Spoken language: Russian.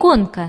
иконка.